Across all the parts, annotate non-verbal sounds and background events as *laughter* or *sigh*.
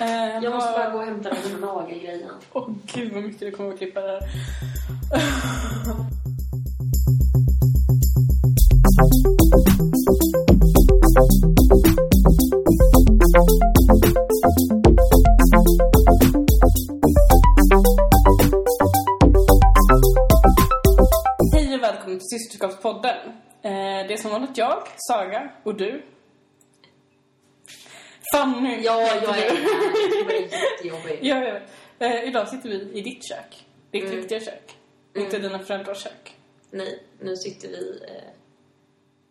Eh, Jag måste bara gå och hämta den här nagelgrejen. *laughs* Åh gud vad mycket det kommer att klippa där. Hej och välkommen till Systerskapspodden. Eh, det är som vanligt jag, Saga och du. Fanny. Ja, jag är. Det är jättejobbigt. Ja, vet. Eh, idag sitter vi i ditt kök. Ditt Mm. riktiga kök. Inte dina föräldrars kök. Nej, nu sitter vi eh,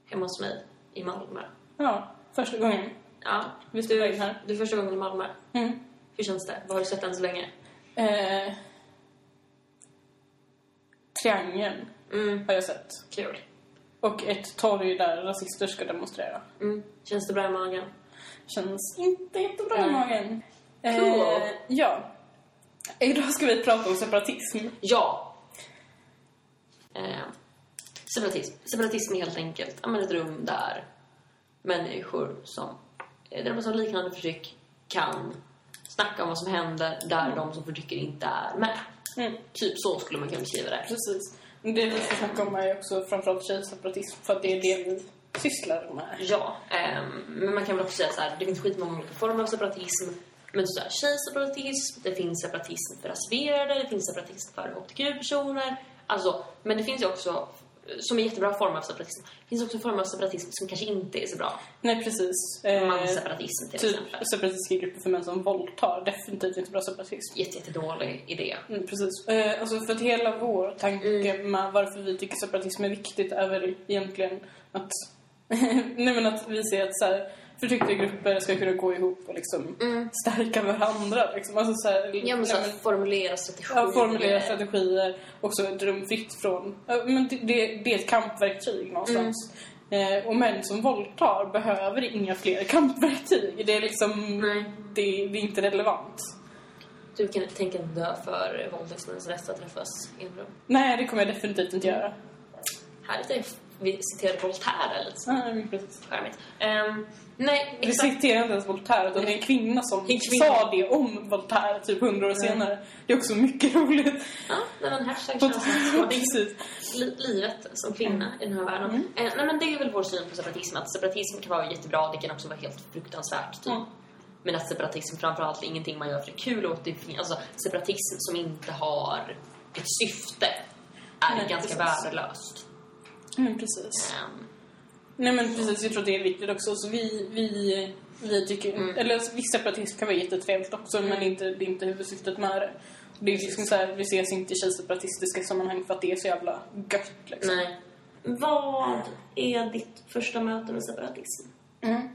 hemma hos mig i Malmö. Ja, första gången. Ja, Vi spelar du, in här. du är första gången i Malmö. Mm. Hur känns det? Vad har du sett än så länge? Eh, triangeln Mm, har jag sett. kul. Och ett torg där rasister ska demonstrera. Mm. Känns det bra i magen? Känns inte jättebra i magen. Cool. Eh, ja. Idag ska vi prata om separatism. Ja! Eh, separatism. Separatism är helt enkelt ja, men ett rum där människor som eh, drabbas av liknande förtryck kan snacka om vad som händer där de som förtrycker inte är med. Mm. Typ så skulle man kunna beskriva det. Precis. Det vi ska snacka om är också framförallt tjejseparatism för att det är det vi sysslar med. Ja, ehm, men man kan väl också säga så här, det finns skitmånga olika former av separatism. Men så här, tjejseparatism, det finns separatism för rasifierade, det finns separatism för hbtq-personer. Alltså, men det finns ju också, som är jättebra former av separatism, det finns också former av separatism som kanske inte är så bra. Nej, precis. Eh, Mansseparatism till typ exempel. separatistiska grupper för män som våldtar. Definitivt inte bra separatism. Jätte, jättedålig idé. Mm, precis. Eh, alltså för att hela vår tanke med varför vi tycker separatism är viktigt är väl egentligen att, *laughs* nej men att vi ser att så här, förtryckta grupper ska kunna gå ihop och liksom stärka varandra. Liksom. Alltså, så här, Ja, men nej, så men- att formulera strategier. Ja, formulera strategier, också ett rum fritt från... Men det, det, är ett kampverktyg någonstans. Eh, och män som våldtar behöver inga fler kampverktyg. Det är liksom... Nej. Det, det är inte relevant. Du kan tänka inte dö för våldtäktsmännens rätt att träffas i en rum. Nej, det kommer jag definitivt inte göra. Härligt är vi citerade Voltaire lite så Nej, precis. charmigt. Ehm, nej, Vi citerar inte ens Voltaire, utan det är en kvinna som En kvinna. sa det om Voltaire typ hundra år senare. Det är också mycket roligt. Ja, nej men hashtag. Precis. Li- livet som kvinna i den här världen. Mm. Eh, nej men det är väl vår syn på separatism. Att separatism kan vara jättebra, det kan också vara helt fruktansvärt. Typ. Mm. Men att separatism framförallt är ingenting man gör för kul fin- alltså separatism som inte har ett syfte är Nej, ganska precis. värdelöst. Mm, precis. Ehm, Nej men precis, jag tror det är viktigt också. Så vi, vi, vi tycker, Mm. eller viss separatism kan vara jättetrevligt också men inte, det är inte huvudsyftet med det. Det är liksom så här, vi ses inte i tjejseparatistiska sammanhang för att det är så jävla gött liksom. nej. Vad är ditt första möte med separatism? Mm.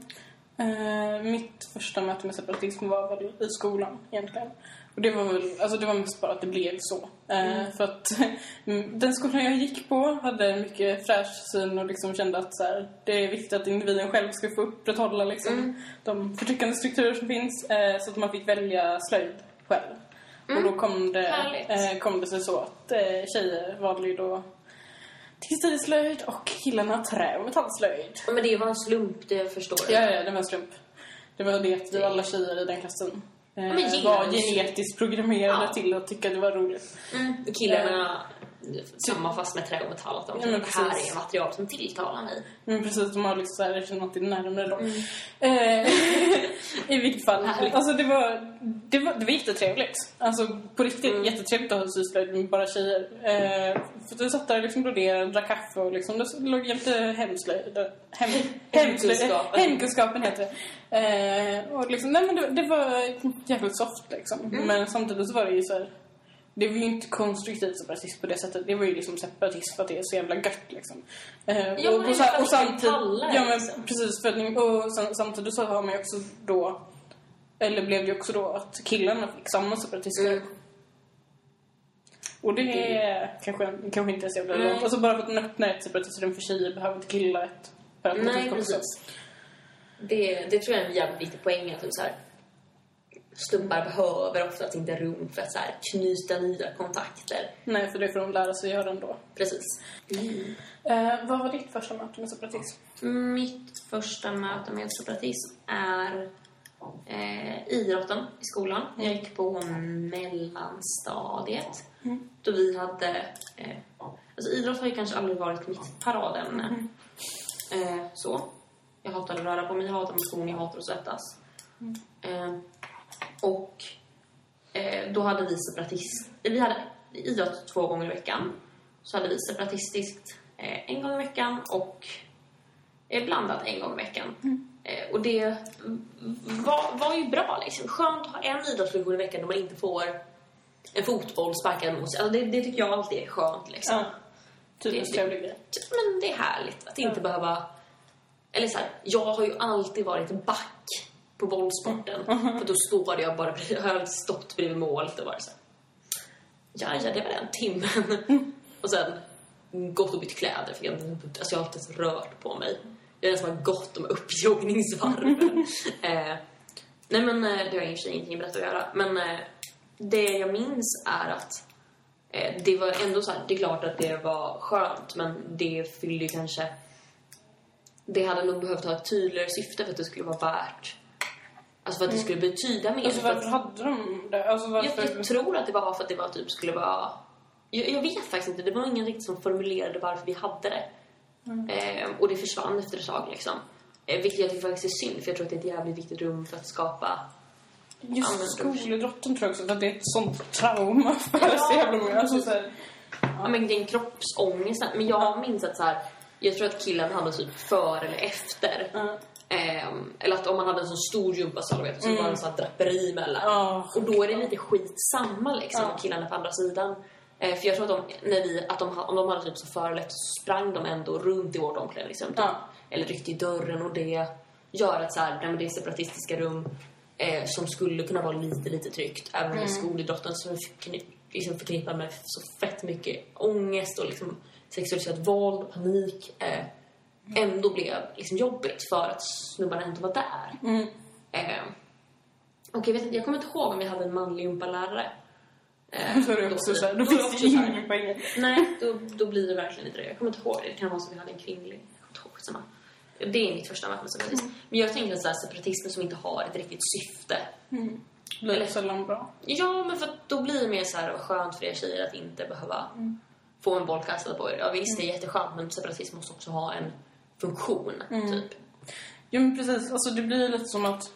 Eh, mitt första möte med separatism var väl i skolan egentligen. Och det var väl, alltså det var mest bara att det blev så. Eh, För att *laughs* mm, den skolan jag gick på hade en mycket fräsch syn och liksom kände att så här, det är viktigt att individen själv ska få upprätthålla liksom, de förtryckande strukturer som finns. Eh, så att man fick välja slöjd själv. Och då kom det, eh, kom det sig så att eh, tjejer valde ju då textilslöjd och killarna trä och metallslöjd. Men det var en slump, det förstår jag. Ja, ja, det var en slump. Det var det att vi alla tjejer i den klassen eh, gillar var genetiskt programmerade Ja. till att tycka det var roligt. Mm. Killarna, samma fast med trä och metall, att de Ja, men det här precis. är material som tilltalar mig. Men precis, de har liksom så här, är närmare dem. Mm. Eh, *laughs* I vilket fall. Härligt. Alltså det var, det var, det var jättetrevligt. Alltså på riktigt Mm. jättetrevligt att ha syslöjd med bara tjejer. Eh, för du satt där och liksom broderade, drack kaffe och liksom, det låg jämte hemslöjd. Hem, *laughs* hemslöjd hemkunskapen heter det. Eh, och liksom, nej men det, det var jävligt soft liksom. Mm. Men samtidigt så var det ju så här, det var ju inte konstruktivt separatism på det sättet. Det var ju liksom separatism för att det är så jävla gött liksom. Eh, Ja, och, och, sa- och samtidigt, ja men liksom. precis för att, och sam- samtidigt så har man ju också då, eller blev det ju också då att killarna fick samma separatistiska Mm. Och det är kanske, kanske inte så jävla relevant. Alltså bara för att man öppnar ett separatistrum för tjejer behöver inte killar ett. För att Nej, precis. Det, det tror jag är en jävligt viktig poäng. Att så här, snubbar behöver oftast inte rum för att så här, knyta nya kontakter. Nej, för det får de lära sig göra ändå. Precis. Eh, vad var ditt första möte med separatism? Mitt första möte med separatism är eh, idrotten i skolan. Jag gick på mellanstadiet. Då vi hade... Eh, alltså idrott har ju kanske aldrig varit mitt paradämne. Eh, så. Jag hatar att röra på mig, jag hatar motion, jag hatar att svettas. Eh, och eh, då hade vi separatist... Vi hade idrott två gånger i veckan. Så hade vi separatistiskt eh, en gång i veckan och eh, blandat en gång i veckan. Eh, och det var, var ju bra liksom. Skönt att ha en idrottslektion i veckan då man inte får en fotboll sparkad mot sig. Alltså det, det tycker jag alltid är skönt liksom. Ja. Typiskt Det- trevlig grej. Men det är härligt att inte behöva... Eller så här, jag har ju alltid varit back på bollsporten. *laughs* För då står jag bara *laughs* jag har stått bredvid målet och bara så. Ja, ja, det var den timmen. och sen gått och bytt kläder. För jag, alltså jag har inte ens rört på mig. Jag har gått de uppjoggningsvarven. *laughs* eh, nej, men eh, det har i och för sig ingenting med detta att göra. Men eh, det jag minns är att Eh, det var ändå så här, det är klart att det var skönt men det fyllde ju kanske... Det hade nog behövt ha ett tydligare syfte för att det skulle vara värt... Alltså för att det skulle betyda mer. Alltså För varför hade de det? Alltså jag, varför... jag tror att det var för att det var typ skulle vara... Jag, jag vet faktiskt inte, det var ingen riktigt som formulerade varför vi hade det. Eh, och det försvann efter ett tag liksom. Eh, vilket jag tycker faktiskt är synd för jag tror att det är ett jävligt viktigt rum för att skapa Just skolidrotten tror jag också att det är ett sånt trauma för så jävla många. Alltså, så här, Ja, men det är en kroppsångest. Men jag minns att så här, jag tror att killen hade typ före eller efter. Ja. Ehm, eller att om man hade en sån stor gympasal vet, så var det en sån här draperi mellan. Ja. Och då är det lite skitsamma liksom, om killarna på andra sidan. Eh, för jag tror att, de, när vi, att de, om de hade typ så före eller efter så sprang de ändå runt i vårt omklädningsrum. Liksom, typ. Ja. Eller ryckte i dörren och det gör att så här, nej, det är separatistiska rum eh, som skulle kunna vara lite, lite tryggt. Även det är skolidrotten som är förkni- liksom förknippad med så fett mycket ångest och liksom sexualiserat våld, panik. Eh, ändå blev liksom jobbigt för att snubbarna inte var där. Mm. Eh, och jag, vet, jag kommer inte ihåg om vi hade en manlig gympalärare. Eh, *laughs* Då är det också så här, då blir det finns det här- ingen poäng. Nej, då, då blir det verkligen inte det. Jag kommer inte ihåg det. Det kan vara så att vi hade en kvinnlig. Jag kommer inte ihåg, skitsamma. Det är mitt första möte med separatism. Men jag tänker att så här, separatism som inte har ett riktigt syfte. Det blir sällan bra. Ja, men för då blir det mer så här skönt för er tjejer att inte behöva få en boll kastad på er. Ja, visst, det är jätteskönt, men separatism måste också ha en funktion, typ. Jo men precis, alltså det blir lite som att...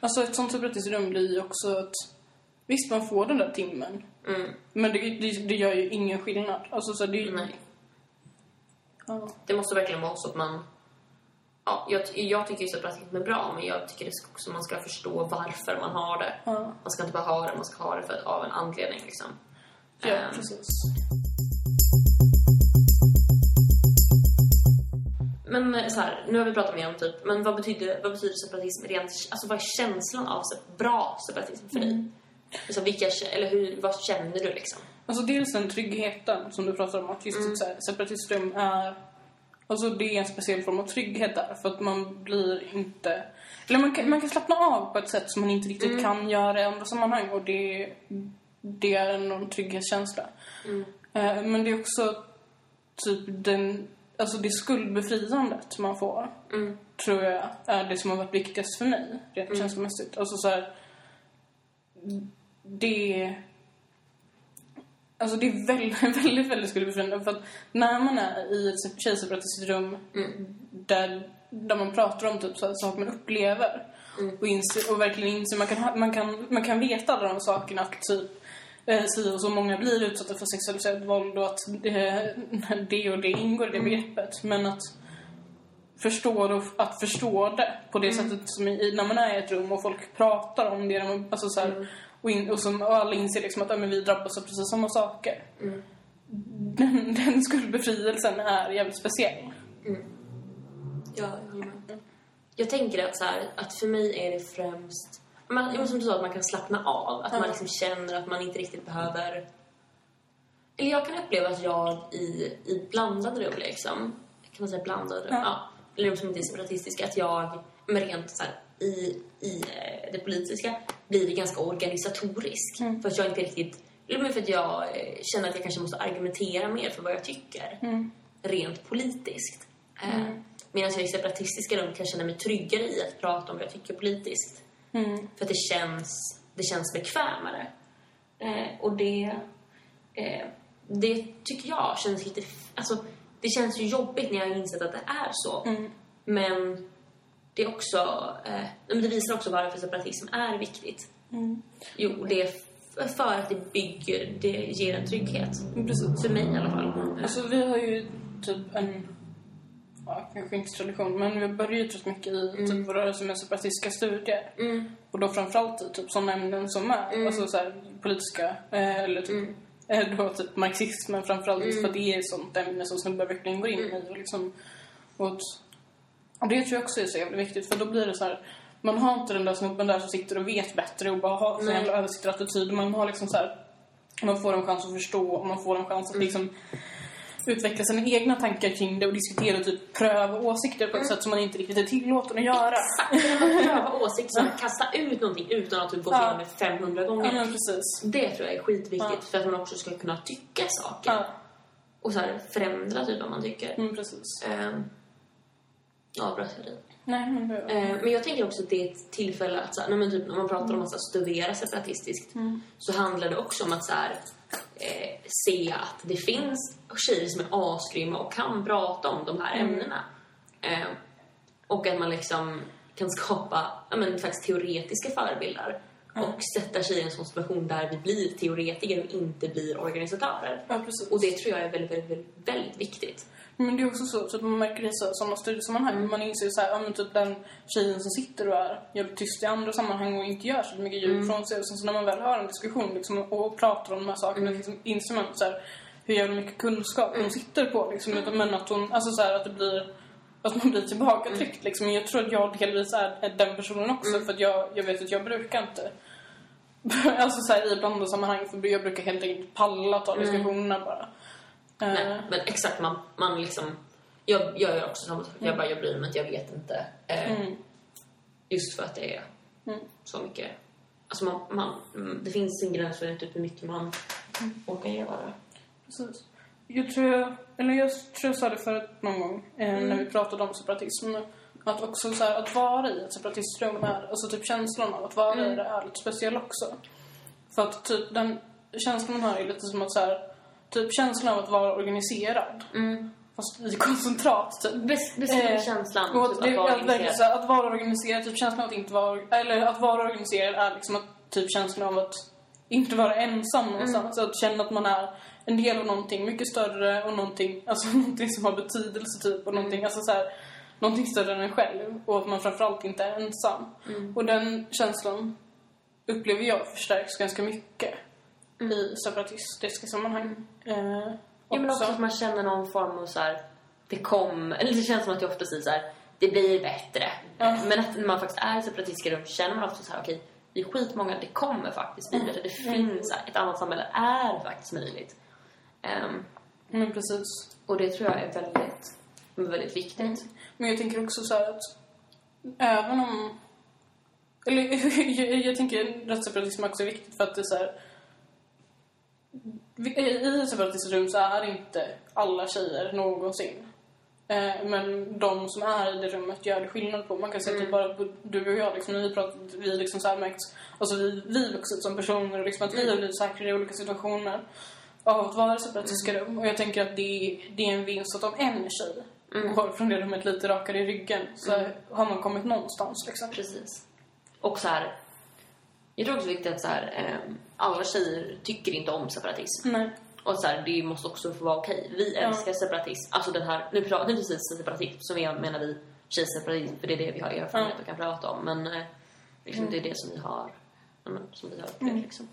Alltså ett sånt separatistiskt rum blir ju också att... Visst, man får den där timmen. Mm. Men det, det, det gör ju ingen skillnad. Alltså så det. Nej. Ja. Det måste verkligen vara så att man... Ja, jag, jag tycker ju separatism är bra, men jag tycker också man ska förstå varför man har det. Ja. Man ska inte bara ha det, man ska ha det för, av en anledning. Liksom. Ja, Ehm, precis. Men eh, så här, nu har vi pratat mer om typ, men vad betyder, vad betyder separatism rent, alltså vad är känslan av se- bra separatism för dig? Alltså vilka, eller hur, vad känner du liksom? Alltså dels den tryggheten som du pratar om. Att just Mm. så här, separatistrum är... Alltså det är en speciell form av trygghet där. För att man blir inte... Eller man kan, man kan slappna av på ett sätt som man inte riktigt Mm. kan göra i andra sammanhang. Och det, det är en enorm trygghetskänsla. Mm. Eh, men det är också typ den... Alltså det skuldbefriandet man får. Mm. Tror jag är det som har varit viktigast för mig. Rent Mm. känslomässigt. Alltså så här... Det... Alltså det är väldigt, *laughs* väldigt, väldigt skuldbefriande. För att när man är i ett tjejseparatistiskt rum där, där man pratar om typ så här, saker man upplever och, inser, och verkligen inser, man kan, man, kan, man kan veta alla de sakerna typ eh, si och så många blir utsatta för sexualiserat våld och att det, *laughs* det och det ingår i det begreppet. Men att förstå att förstå det på det sättet som i, när man är i ett rum och folk pratar om det. Alltså så här, och, in, och, som, och alla inser liksom att men vi drabbas av precis samma saker. Den, *laughs* den skuldbefrielsen är jävligt speciell. Ja, jag håller med. Jag tänker att, så här, att för mig är det främst... Man, som du sa, att man kan slappna av. Att man liksom känner att man inte riktigt behöver... Eller jag kan uppleva att jag i, i blandade rum, liksom... Kan man säga blandade rum? Ja. Ja. Eller rum som inte är separatistiska. Att jag, med rent så här, i, i eh, det politiska, blir ganska organisatorisk. För att jag inte riktigt... Eller men för att jag eh, känner att jag kanske måste argumentera mer för vad jag tycker. Rent politiskt. Eh, Medan jag i separatistiska rum kan känna mig tryggare i att prata om vad jag tycker politiskt. Mm. För att det känns, det känns bekvämare. Eh, och det, eh, det tycker jag känns lite... Alltså, det känns ju jobbigt när jag har insett att det är så. Mm. Men det är också... Eh, men det visar också varför separatism är viktigt. Mm. Jo, det är för att det bygger, det ger en trygghet. Precis. För mig i alla fall. Alltså vi har ju typ en, ja, kanske inte tradition, men vi börjar ju rätt mycket i typ vår rörelse med separatistiska studier. Mm. Och då framförallt i typ sådana ämnen som är, alltså så här, politiska, eh, eller typ, eh, då typ marxismen framförallt, just för att det är ett sånt ämne som snubbar verkligen går in i. Och liksom, och, och det tror jag också är så jävla viktigt, för då blir det så här, man har inte den där snubben där som sitter och vet bättre och bara har Nej. jävla översittarattityd. Man har liksom så här, man får en chans att förstå och man får en chans att liksom utveckla sina egna tankar kring det och diskutera och typ pröva åsikter på ett sätt som man inte riktigt är tillåten att göra. Exakt, att pröva åsikter, som att kasta ut någonting utan att typ gå Ja. igenom det 500 Ja, gånger. men precis. Det tror jag är skitviktigt Ja. för att man också ska kunna tycka saker. Ja, Och så förändra typ vad man tycker. mm, precis. Ehm, ja, bra teori. Nej, men det... Eh, men jag tänker också att det är ett tillfälle att så här, nej, men typ, när man pratar om att så här, studera separatistiskt så handlar det också om att så här, eh, se att det finns tjejer som är asgrymma och kan prata om de här ämnena. Eh, och att man liksom kan skapa ja, men, faktiskt teoretiska förebilder och sätta tjejer i en sån situation där vi blir teoretiker och inte blir organisatörer. Ja. Och det tror jag är väldigt, väldigt, väldigt, viktigt. Men det är också så, så att man märker det i så- sådana studiesammanhang. Man inser så här, ja, typ den tjejen som sitter och är jävligt tyst i andra sammanhang och inte gör så mycket ljud från sig. Och sen så när man väl har en diskussion liksom, och pratar om de här sakerna liksom, inser man så här, hur jävla mycket kunskap hon sitter på. Liksom, utan, men att hon, alltså så här, att det blir att man blir tillbakatryckt liksom. Men jag tror att jag delvis är, är den personen också. För att jag, jag vet att jag brukar inte *laughs* Alltså så här, i blandarsammanhang för jag brukar helt enkelt palla ta diskussionerna bara. Eh, Nej, men exakt, man, man liksom... Jag, jag gör också samma sak. Jag bara, jag bryr mig inte, jag vet inte. Mm. Just för att det är Mm. så mycket... Alltså man, man, mm, det finns en gräns för typ hur mycket man Mm. orkar göra. Precis. Jag tror jag, eller jag tror jag sa det förut någon gång eh, när vi pratade om separatism. Att också så här, att vara i ett separatistrum är, alltså typ känslan av att vara i det är lite speciell också. För att typ den känslan man har är lite som att så här, typ känslan av att vara organiserad. Mm. Fast i koncentrat typ. Bes, beskriv Eh, känslan Och typ, det, att vara att, verkligen så här, att vara organiserad, typ känslan av att inte vara, eller att vara organiserad är liksom att, typ känslan av att inte vara ensam någonstans. Mm. Att känna att man är en del av någonting mycket större och någonting, alltså *laughs* någonting som har betydelse typ och någonting, alltså så här, någonting större än en själv och att man framförallt inte är ensam. Mm. Och den känslan upplever jag förstärks ganska mycket Mm. i separatistiska sammanhang. Eh, Ja, men också att man känner någon form av så här, det kom, eller det känns som att jag ofta säger så här, det blir bättre. Ja. Men att när man faktiskt är i separatistiska rum känner man ofta så här, okej, vi är skitmånga, det kommer faktiskt bli bättre. Det finns, så här, ett annat samhälle är faktiskt möjligt. Ehm, Men precis. och det tror jag är väldigt, väldigt viktigt. Men jag tänker också så här att även om... Eller *laughs* jag, jag tänker rättsseparatism också är viktigt för att det är så här... I separatistiskt rum så är inte alla tjejer någonsin. Eh, men de som är i det rummet gör det skillnad på. Man kan säga typ bara på du och jag, liksom, vi pratar, vi liksom så här märkt, alltså vi, vi vuxit som personer och liksom att vi har blivit säkra i olika situationer av att vara i separatistiska rum. Och jag tänker att det, det är en vinst att om en tjej går från det rummet lite rakare i ryggen så har man kommit någonstans liksom. Precis. Och så här, jag tror också det är viktigt att så här, ehm, alla tjejer tycker inte om separatism. Nej. Och så här, det måste också få vara okej. Vi älskar separatism. Alltså den här, nu pratar vi precis separatism som är, menar vi tjejseparatism för det är det vi har erfarenhet och kan prata om. Men eh, liksom, det är det som vi har, ja, som vi har upplevt liksom.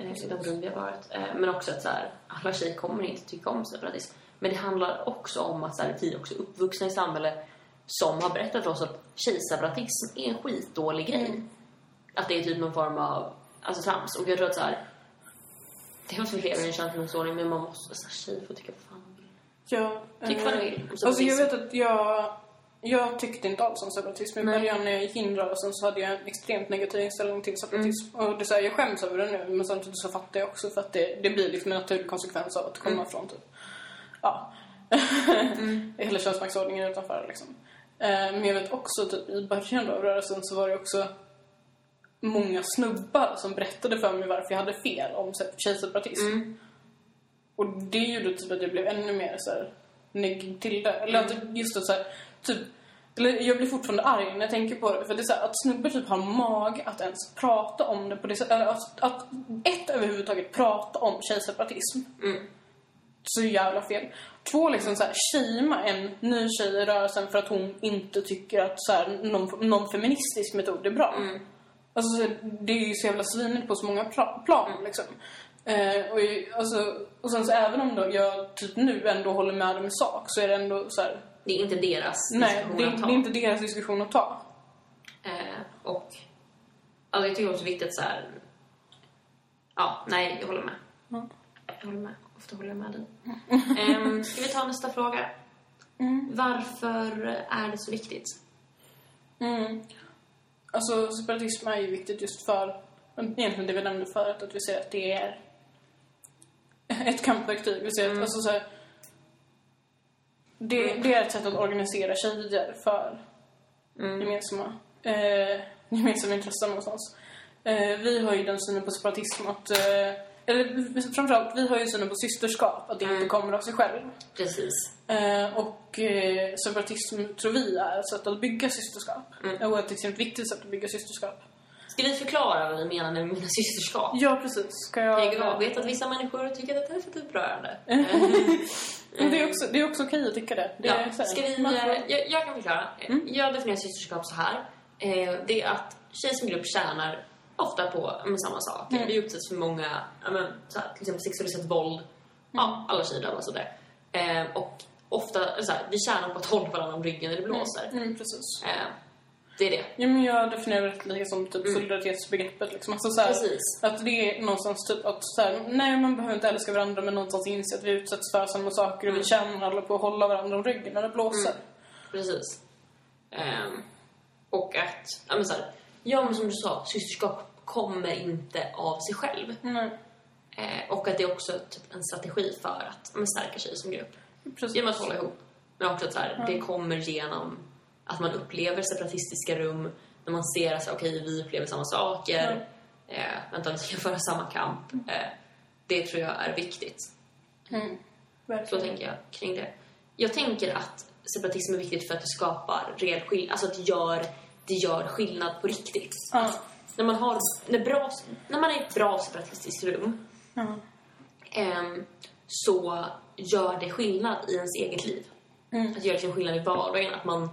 Eh, I de rum vi har varit. Eh, men också att så här, alla tjejer kommer inte tycka om separatism. Men det handlar också om att så här, vi är också uppvuxna i samhälle som har berättat för oss att tjejseparatism är en skitdålig grej. Att det är typ någon form av alltså, trams. Och jag tror att så här, det är också lever i en könsmaktsordning men man måste, så här, tjejer får tycka vad fan vill. Ja, Tyck vad eh, du vill. om Alltså jag vet att jag... Jag tyckte inte alls om separatism. I början när jag gick in rörelsen så hade jag en extremt negativ inställning till separatism. Mm. Och det är så här, jag skäms över det nu men samtidigt så fattar jag också för att det, det blir liksom en naturlig konsekvens av att komma Mm. från typ... Ja. *laughs* Hela könsmaktsordningen utanför liksom. Eh, Men jag vet också typ i början av rörelsen så var det också många snubbar som berättade för mig varför jag hade fel om tjejseparatism. Mm. Och det gjorde typ att jag blev ännu mer så här neggig till det. Eller att just att så här, typ eller jag blir fortfarande arg när jag tänker på det. För det är så här, att snubbar typ har mag att ens prata om det på det sättet. Att, att ett överhuvudtaget prata om tjejseparatism. Mm. Så jävla fel. Två, liksom så här, shamea en ny tjej i rörelsen för att hon inte tycker att så här, någon, någon feministisk metod är bra. Mm. Alltså, så- det är ju så jävla svinigt på så många pla- plan liksom. Eh, och, alltså, och sen så även om då jag typ nu ändå håller med dem i sak så är det ändå så här. Det är inte deras Nej, diskussion det, att ta. det är inte deras diskussion att ta. Eh, och alltså, jag tycker också viktigt så här. Ja, nej, jag håller med. Ja. Jag håller med. Ofta håller jag med dig. um, ska vi ta nästa fråga? Varför är det så viktigt? Mm. Alltså separatism är ju viktigt just för, egentligen det vi nämnde förut, att vi ser att det är *laughs* ett kampverktyg. Vi att, alltså så här, det, det är ett sätt att organisera tjejer för gemensamma, eh, *laughs* gemensamma intressen någonstans. Eh, vi har ju den synen på separatism att, eh, eller framförallt, vi har ju synen på systerskap, att det inte kommer av sig själv. Precis. Eh, och eh, separatism tror vi är ett sätt att bygga systerskap. Och ett extremt viktigt sätt att bygga systerskap. Ska vi förklara vad vi menar vi menar systerskap? Ja, precis. Ska jag... Jag vet att vissa människor tycker att det är för upprörande. *laughs* Men det är också, det är också okej att tycka det. det Ja, ska vi, jag, jag kan förklara. Eh, Jag definierar systerskap så här. Eh, Det är att tjejer som grupp tjänar ofta på men, samma sak. Vi utsätts för många, men, så här, till exempel sexualiserat våld. Ja, alla tjejer drabbas av det. Eh, Och ofta, så här, vi tjänar på att hålla varandra om ryggen när det blåser. Mm, precis. Eh, Det är det. Ja, men jag definierar det lite som typ solidaritetsbegreppet. Liksom. Alltså, så här, Precis. Att det är någonstans typ att så här, nej man behöver inte älska varandra men någonstans inse att vi utsätts för samma saker och vi tjänar alla på att hålla varandra om ryggen när det blåser. Precis. Ehm, och att, ja men så här, ja men som du sa, systerskap kommer inte av sig själv. Nej, Eh, och att det är också typ en strategi för att men, stärka tjejer som grupp. precis. Genom att hålla ihop. Men också att så här, det kommer genom att man upplever separatistiska rum, när man ser att okej, vi upplever samma saker, eh, vänta, vi ska *laughs* föra samma kamp. Eh, det tror jag är viktigt. Mm. Så tänker jag kring det. Jag tänker att separatism är viktigt för att det skapar reell skillnad. Alltså att det gör, det gör skillnad på riktigt. Ja. När man, har, när, bra, när man är i ett bra separatistiskt rum ehm, så gör det skillnad i ens eget liv. Mm. Att göra liksom skillnad i vardagen. Att man,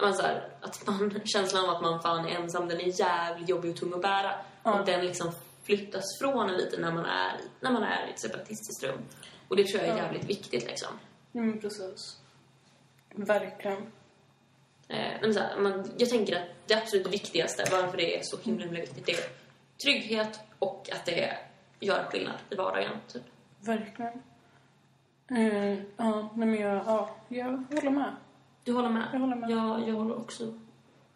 man så här, att man, *laughs* känslan av att man fan är ensam, den är jävligt jobbig och tung att bära. Ja. Och den liksom flyttas från en lite när man är, när man är i ett separatistiskt rum. Och det tror jag är jävligt viktigt liksom. Mm, precis. Verkligen. Eh, men så här, man, jag tänker att det absolut viktigaste, varför det är så himla, himla viktigt, det är trygghet och att det gör skillnad i vardagen. Typ. Verkligen. Eh, ja, nej men jag, ja, jag håller med. Du håller med? Jag håller med. Jag, jag håller också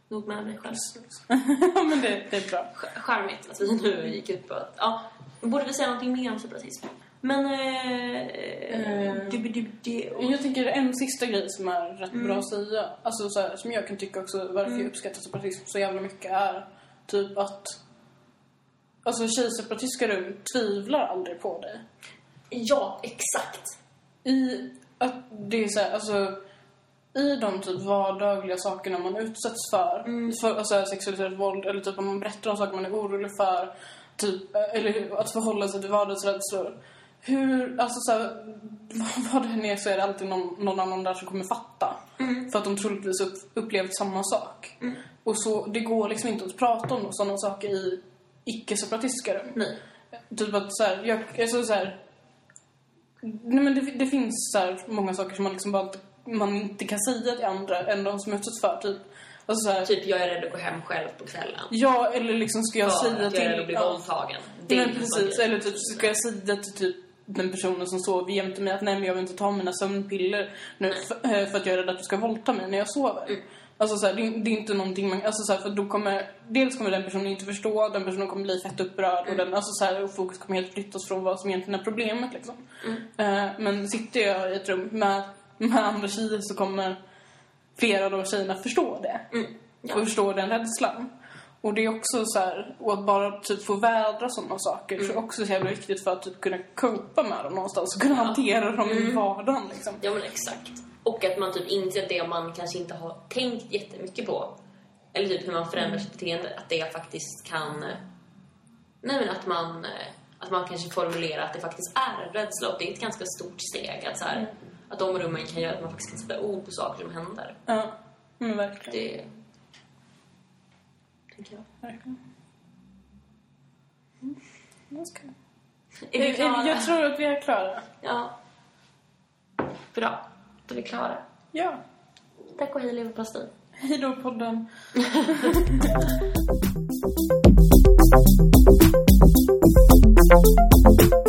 nog med dig själv. Ja, *laughs* men det, det är bra. Ch- Charmigt att vi nu gick ut på att... Ja, borde vi säga någonting mer om separatism? Men... Eh, Eh. du, du, du, Jag tänker en sista grej som är rätt bra att säga, alltså så här, som jag kan tycka också varför jag uppskattar separatism så jävla mycket är typ att Alltså tjejseparatistiska rum tvivlar aldrig på dig. ja, exakt. I att det är så här, alltså i de typ vardagliga sakerna man utsätts för, för alltså sexualiserat våld eller typ om man berättar om saker man är orolig för, typ, eller att förhålla sig till vardagsrädslor. Hur, alltså så här, *laughs* vad- det än är så är det alltid någon, någon annan där som kommer fatta. För att de troligtvis upp, upplevt samma sak. Och så, det går liksom inte att prata om sådana saker i icke-separatistiska rum. Nej. Typ att så här, jag, alltså så här, Nej men det, det finns så här många saker som man liksom bara inte, man inte kan säga till andra än de som utsätts för typ. Alltså så här, Typ, jag är rädd att gå hem själv på kvällen. ja eller liksom ska jag För säga att jag är rädd att till... bli Ja, våldtagen. Det men precis, eller typ ska jag säga till typ den personen som sover jämte mig att nej men jag vill inte ta mina sömnpiller nu för, eh, för att jag är rädd att du ska våldta mig när jag sover. Mm. Alltså så här, det, det är inte någonting man, alltså så här, för då kommer, dels kommer den personen inte förstå, den personen kommer bli fett upprörd Mm. och den, alltså så här, och fokus kommer helt flyttas från vad som egentligen är problemet liksom. Mm. Eh, men sitter jag i ett rum med, *laughs* med andra tjejer så kommer flera av de tjejerna förstå det. Mm. Ja. Och förstå den rädslan. Och det är också så här, och att bara typ få vädra sådana saker Mm. tror jag också är så jävla viktigt för att typ kunna copa med dem någonstans och kunna hantera dem Mm. i vardagen liksom. Ja men exakt. Och att man typ inser det man kanske inte har tänkt jättemycket på. Eller typ hur man förändrar sitt beteende. Att det faktiskt kan... Nej men att man, eh, att man kanske formulerar att det faktiskt är en rädsla. Och det är ett ganska stort steg. Att, så här, att de rummen kan göra att man faktiskt kan sätta ord på saker som händer. Ja, men verkligen. Det tänker jag. Verkligen. Mm. Jag, ska... är vi klara? jag tror att vi är klara. Ja. Bra. Då är vi klara. Ja. Tack och hej leverpastej. Hej då podden. *laughs*